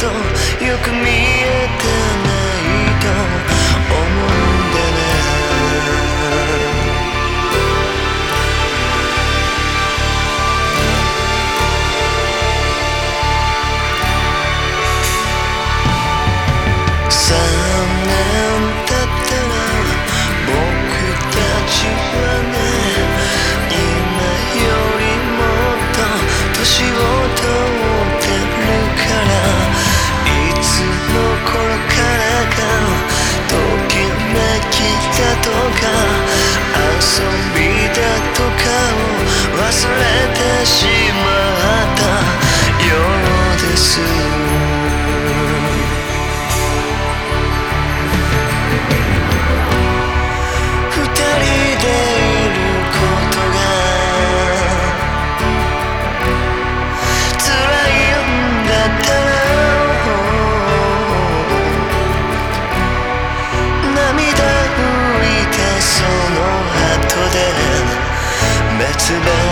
とよく見えての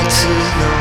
to know.